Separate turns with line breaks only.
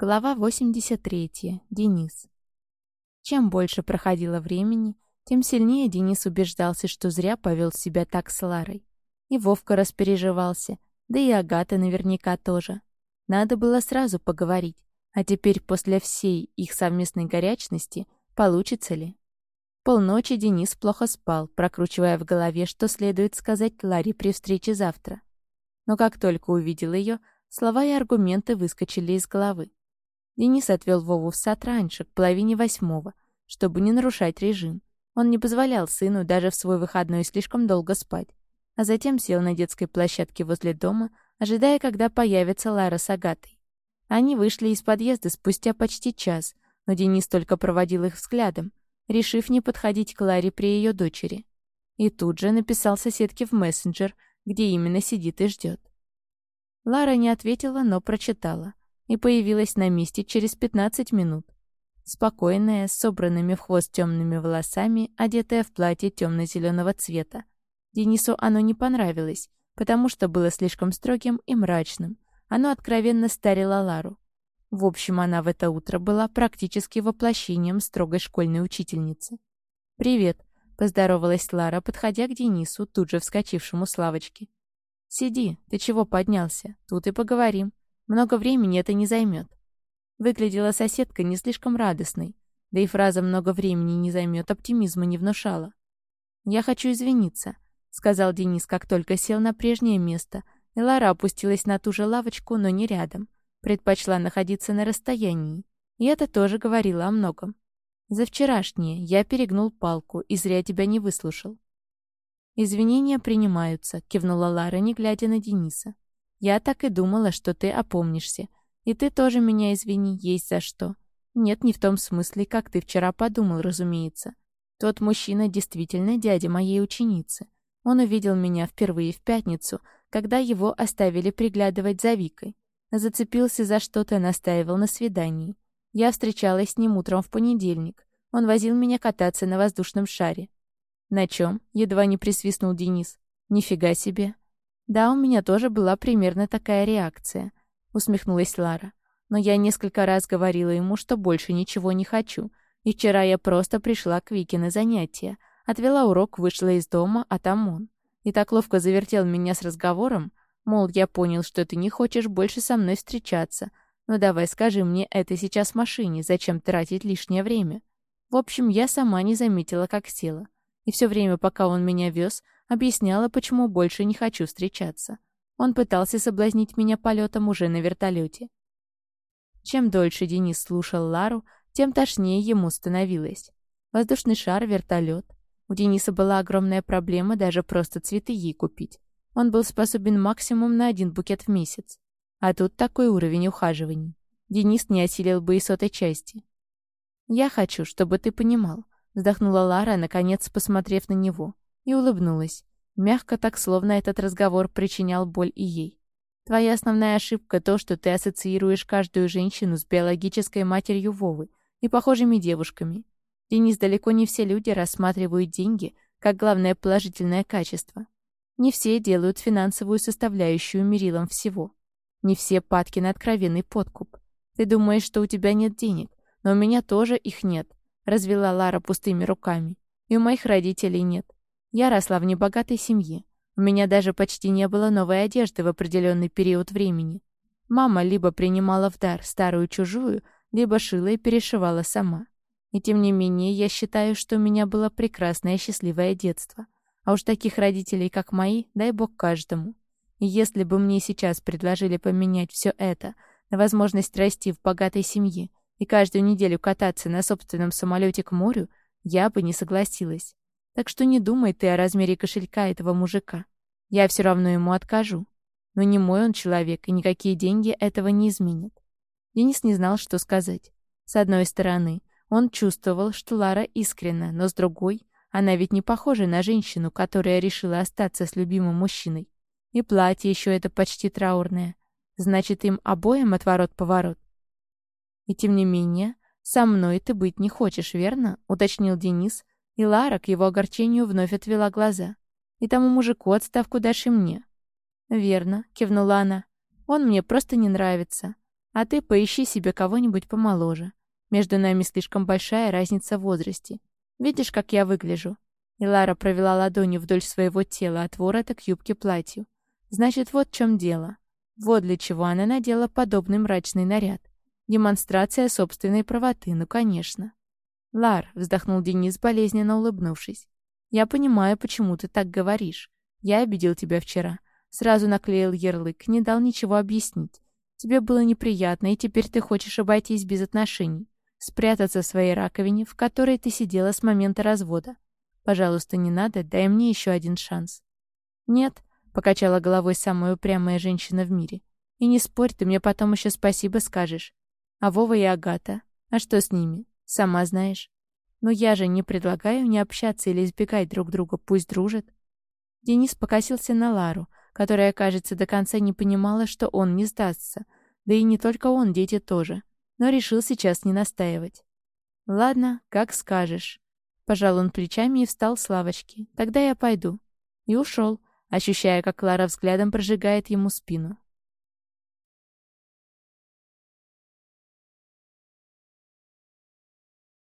Глава 83. Денис. Чем больше проходило времени, тем сильнее Денис убеждался, что зря повел себя так с Ларой. И Вовка распереживался, да и Агата наверняка тоже. Надо было сразу поговорить, а теперь после всей их совместной горячности получится ли? Полночи Денис плохо спал, прокручивая в голове, что следует сказать Ларе при встрече завтра. Но как только увидел ее, слова и аргументы выскочили из головы. Денис отвел Вову в сад раньше, к половине восьмого, чтобы не нарушать режим. Он не позволял сыну даже в свой выходной слишком долго спать. А затем сел на детской площадке возле дома, ожидая, когда появится Лара с Агатой. Они вышли из подъезда спустя почти час, но Денис только проводил их взглядом, решив не подходить к Ларе при ее дочери. И тут же написал соседке в мессенджер, где именно сидит и ждет. Лара не ответила, но прочитала и появилась на месте через 15 минут. Спокойная, с собранными в хвост темными волосами, одетая в платье темно-зеленого цвета. Денису оно не понравилось, потому что было слишком строгим и мрачным. Оно откровенно старило Лару. В общем, она в это утро была практически воплощением строгой школьной учительницы. «Привет», — поздоровалась Лара, подходя к Денису, тут же вскочившему с лавочки. «Сиди, ты чего поднялся? Тут и поговорим». Много времени это не займет. Выглядела соседка не слишком радостной, да и фраза «много времени не займет» оптимизма не внушала. «Я хочу извиниться», — сказал Денис, как только сел на прежнее место, и Лара опустилась на ту же лавочку, но не рядом. Предпочла находиться на расстоянии. И это тоже говорило о многом. «За вчерашнее я перегнул палку и зря тебя не выслушал». «Извинения принимаются», — кивнула Лара, не глядя на Дениса. Я так и думала, что ты опомнишься. И ты тоже меня извини, есть за что. Нет, не в том смысле, как ты вчера подумал, разумеется. Тот мужчина действительно дядя моей ученицы. Он увидел меня впервые в пятницу, когда его оставили приглядывать за Викой. Зацепился за что-то, настаивал на свидании. Я встречалась с ним утром в понедельник. Он возил меня кататься на воздушном шаре. «На чем?» — едва не присвистнул Денис. «Нифига себе. «Да, у меня тоже была примерно такая реакция», — усмехнулась Лара. «Но я несколько раз говорила ему, что больше ничего не хочу. И вчера я просто пришла к Вике на занятия, отвела урок, вышла из дома, а там он. И так ловко завертел меня с разговором, мол, я понял, что ты не хочешь больше со мной встречаться. Ну давай скажи мне это сейчас в машине, зачем тратить лишнее время?» В общем, я сама не заметила, как села. И все время, пока он меня вез, Объясняла, почему больше не хочу встречаться. Он пытался соблазнить меня полетом уже на вертолете. Чем дольше Денис слушал Лару, тем тошнее ему становилось. Воздушный шар, вертолет. У Дениса была огромная проблема даже просто цветы ей купить. Он был способен максимум на один букет в месяц. А тут такой уровень ухаживаний. Денис не осилил бы и сотой части. «Я хочу, чтобы ты понимал», — вздохнула Лара, наконец посмотрев на него и улыбнулась. Мягко так, словно этот разговор причинял боль и ей. Твоя основная ошибка то, что ты ассоциируешь каждую женщину с биологической матерью Вовы и похожими девушками. Денис, далеко не все люди рассматривают деньги как главное положительное качество. Не все делают финансовую составляющую мерилом всего. Не все падки на откровенный подкуп. Ты думаешь, что у тебя нет денег, но у меня тоже их нет, развела Лара пустыми руками. И у моих родителей нет. Я росла в небогатой семье. У меня даже почти не было новой одежды в определенный период времени. Мама либо принимала в дар старую-чужую, либо шила и перешивала сама. И тем не менее, я считаю, что у меня было прекрасное счастливое детство. А уж таких родителей, как мои, дай бог каждому. И если бы мне сейчас предложили поменять все это на возможность расти в богатой семье и каждую неделю кататься на собственном самолете к морю, я бы не согласилась. Так что не думай ты о размере кошелька этого мужика. Я все равно ему откажу. Но не мой он человек, и никакие деньги этого не изменят. Денис не знал, что сказать. С одной стороны, он чувствовал, что Лара искренна, но с другой, она ведь не похожа на женщину, которая решила остаться с любимым мужчиной. И платье еще это почти траурное. Значит, им обоим отворот-поворот. И тем не менее, со мной ты быть не хочешь, верно? Уточнил Денис, и Лара к его огорчению вновь отвела глаза. «И тому мужику отставку дашь и мне». «Верно», — кивнула она. «Он мне просто не нравится. А ты поищи себе кого-нибудь помоложе. Между нами слишком большая разница в возрасте. Видишь, как я выгляжу?» И Лара провела ладонью вдоль своего тела от ворота к юбке платью. «Значит, вот в чем дело. Вот для чего она надела подобный мрачный наряд. Демонстрация собственной правоты, ну, конечно». «Лар», — вздохнул Денис, болезненно улыбнувшись. «Я понимаю, почему ты так говоришь. Я обидел тебя вчера. Сразу наклеил ярлык, не дал ничего объяснить. Тебе было неприятно, и теперь ты хочешь обойтись без отношений. Спрятаться в своей раковине, в которой ты сидела с момента развода. Пожалуйста, не надо, дай мне еще один шанс. Нет, покачала головой самая упрямая женщина в мире. И не спорь, ты мне потом еще спасибо скажешь. А Вова и Агата? А что с ними? Сама знаешь. Но я же не предлагаю не общаться или избегать друг друга, пусть дружат. Денис покосился на Лару, которая, кажется, до конца не понимала, что он не сдастся. Да и не только он, дети тоже. Но решил сейчас не настаивать. «Ладно, как скажешь». Пожал он плечами и встал с лавочки. «Тогда я пойду». И ушел, ощущая, как Лара взглядом прожигает ему спину.